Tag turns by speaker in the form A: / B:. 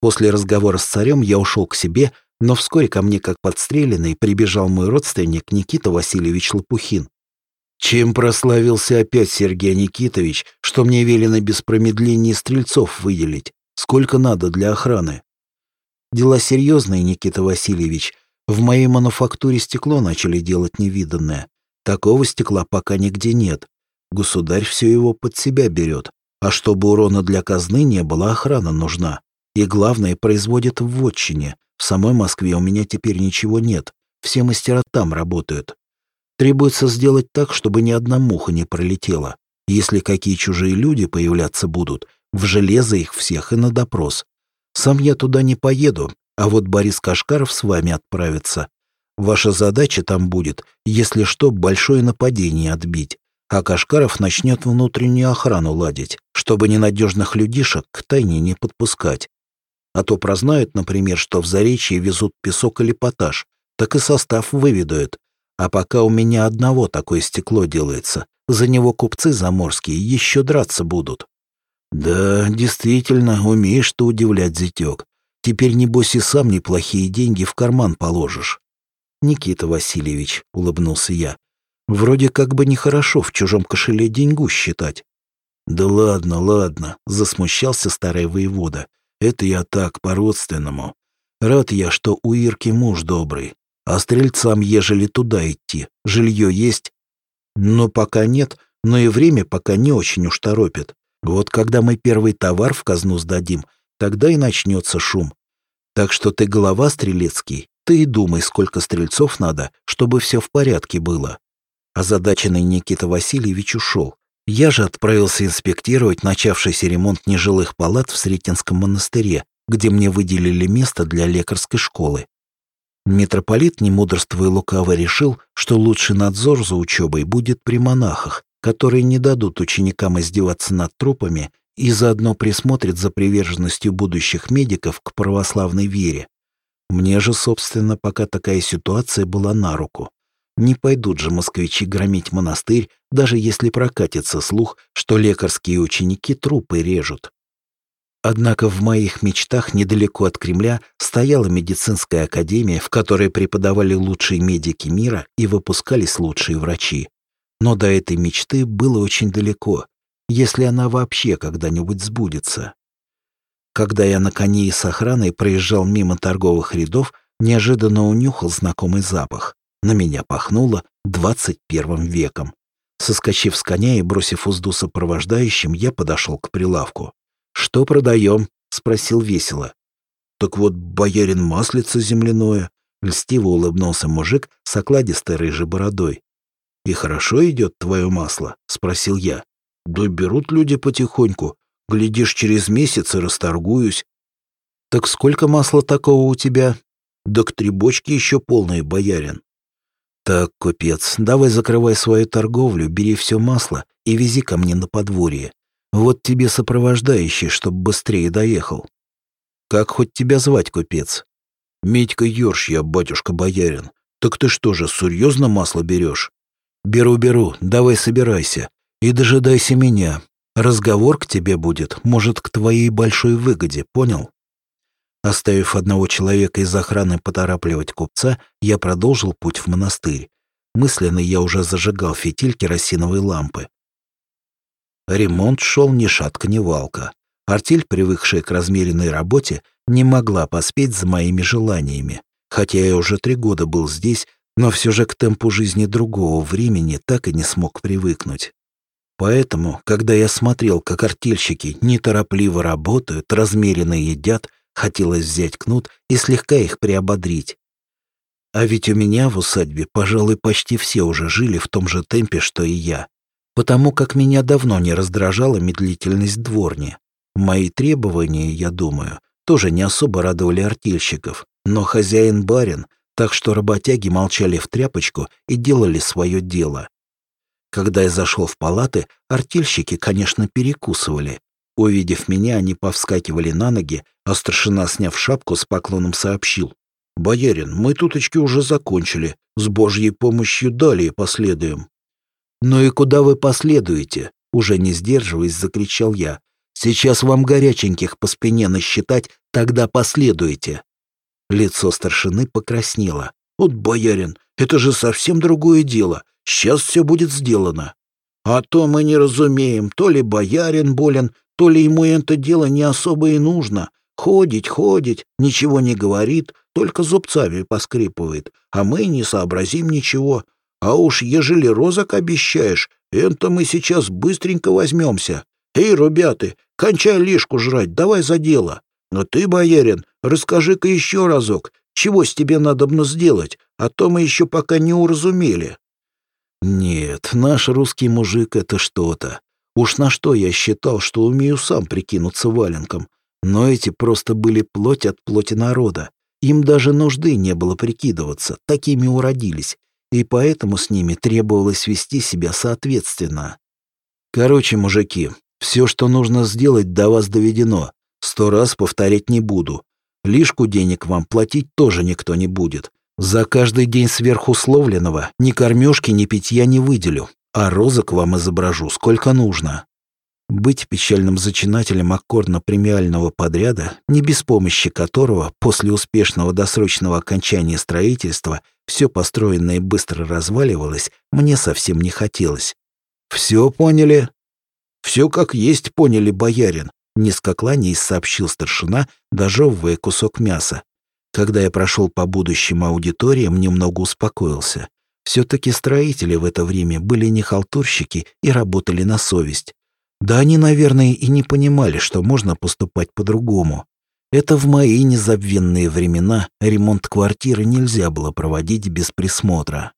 A: После разговора с царем я ушел к себе, но вскоре ко мне, как подстреленный, прибежал мой родственник Никита Васильевич Лопухин. Чем прославился опять Сергей Никитович, что мне велено без промедления стрельцов выделить? Сколько надо для охраны? Дела серьезные, Никита Васильевич. В моей мануфактуре стекло начали делать невиданное. Такого стекла пока нигде нет. Государь все его под себя берет. А чтобы урона для казны не было, охрана нужна. И главное, производит в вотчине. В самой Москве у меня теперь ничего нет. Все мастера там работают. Требуется сделать так, чтобы ни одна муха не пролетела. Если какие чужие люди появляться будут, в железо их всех и на допрос. Сам я туда не поеду, а вот Борис Кашкаров с вами отправится. Ваша задача там будет, если что, большое нападение отбить, а Кашкаров начнет внутреннюю охрану ладить, чтобы ненадежных людишек к тайне не подпускать. А то прознают, например, что в Заречье везут песок или поташ, так и состав выведают. А пока у меня одного такое стекло делается, за него купцы заморские еще драться будут. Да, действительно, умеешь ты удивлять, зятек. Теперь, небось, и сам неплохие деньги в карман положишь. Никита Васильевич, улыбнулся я, вроде как бы нехорошо в чужом кошеле деньгу считать. Да ладно, ладно, засмущался старый воевода. Это я так, по-родственному. Рад я, что у Ирки муж добрый. А стрельцам, ежели туда идти, жилье есть? Ну, пока нет, но и время пока не очень уж торопит. Вот когда мы первый товар в казну сдадим, тогда и начнется шум. Так что ты голова стрелецкий, ты и думай, сколько стрельцов надо, чтобы все в порядке было. Озадаченный Никита Васильевич ушел. Я же отправился инспектировать начавшийся ремонт нежилых палат в Сретенском монастыре, где мне выделили место для лекарской школы. Митрополит, не мудрствуя лукаво, решил, что лучший надзор за учебой будет при монахах, которые не дадут ученикам издеваться над трупами и заодно присмотрят за приверженностью будущих медиков к православной вере. Мне же, собственно, пока такая ситуация была на руку. Не пойдут же москвичи громить монастырь, даже если прокатится слух, что лекарские ученики трупы режут. Однако в моих мечтах недалеко от Кремля стояла медицинская академия, в которой преподавали лучшие медики мира и выпускались лучшие врачи. Но до этой мечты было очень далеко, если она вообще когда-нибудь сбудется. Когда я на коне и с охраной проезжал мимо торговых рядов, неожиданно унюхал знакомый запах. На меня пахнуло двадцать первым веком. Соскочив с коня и бросив узду сопровождающим, я подошел к прилавку. «Что продаем?» — спросил весело. «Так вот, боярин маслица земляное», — льстиво улыбнулся мужик с окладистой рыжей бородой. «И хорошо идет твое масло?» — спросил я. «Да берут люди потихоньку. Глядишь, через месяц и расторгуюсь». «Так сколько масла такого у тебя?» «Да к три бочки еще полные, боярин». «Так, купец, давай закрывай свою торговлю, бери все масло и вези ко мне на подворье. Вот тебе сопровождающий, чтоб быстрее доехал». «Как хоть тебя звать, купец?» «Митька Ёрш я, батюшка-боярин. Так ты что же, серьезно масло берешь?» «Беру, беру, давай собирайся. И дожидайся меня. Разговор к тебе будет, может, к твоей большой выгоде, понял?» Оставив одного человека из охраны поторапливать купца, я продолжил путь в монастырь. Мысленно я уже зажигал фитиль керосиновой лампы. Ремонт шел ни шатка, ни валка. Артель, привыкшая к размеренной работе, не могла поспеть за моими желаниями. Хотя я уже три года был здесь, но все же к темпу жизни другого времени так и не смог привыкнуть. Поэтому, когда я смотрел, как артельщики неторопливо работают, размеренно едят, Хотелось взять кнут и слегка их приободрить. А ведь у меня в усадьбе, пожалуй, почти все уже жили в том же темпе, что и я. Потому как меня давно не раздражала медлительность дворни. Мои требования, я думаю, тоже не особо радовали артельщиков. Но хозяин барин, так что работяги молчали в тряпочку и делали свое дело. Когда я зашел в палаты, артельщики, конечно, перекусывали, Увидев меня, они повскакивали на ноги, а старшина, сняв шапку, с поклоном сообщил. «Боярин, мы туточки уже закончили. С Божьей помощью далее последуем». «Ну и куда вы последуете?» Уже не сдерживаясь, закричал я. «Сейчас вам горяченьких по спине насчитать, Тогда последуйте». Лицо старшины покраснело. «Вот, боярин, это же совсем другое дело. Сейчас все будет сделано. А то мы не разумеем, то ли боярин болен, то ли ему это дело не особо и нужно. Ходить, ходить, ничего не говорит, только зубцами поскрипывает, а мы не сообразим ничего. А уж ежели розок обещаешь, это мы сейчас быстренько возьмемся. Эй, ребята, кончай лишку жрать, давай за дело. Но ты, боярин, расскажи-ка еще разок, чего с тебе надобно сделать, а то мы еще пока не уразумели. Нет, наш русский мужик — это что-то. Уж на что я считал, что умею сам прикинуться валенком. Но эти просто были плоть от плоти народа. Им даже нужды не было прикидываться, такими уродились. И поэтому с ними требовалось вести себя соответственно. Короче, мужики, все, что нужно сделать, до вас доведено. Сто раз повторять не буду. Лишку денег вам платить тоже никто не будет. За каждый день сверхусловленного ни кормежки, ни питья не выделю, а розок вам изображу сколько нужно. Быть печальным зачинателем аккордно-премиального подряда, не без помощи которого после успешного досрочного окончания строительства все построенное быстро разваливалось, мне совсем не хотелось. «Все поняли?» «Все как есть поняли, боярин», — низко кланяясь сообщил старшина, дожевывая кусок мяса. Когда я прошел по будущим аудиториям, немного успокоился. Все-таки строители в это время были не халтурщики и работали на совесть. Да они, наверное, и не понимали, что можно поступать по-другому. Это в мои незабвенные времена ремонт квартиры нельзя было проводить без присмотра.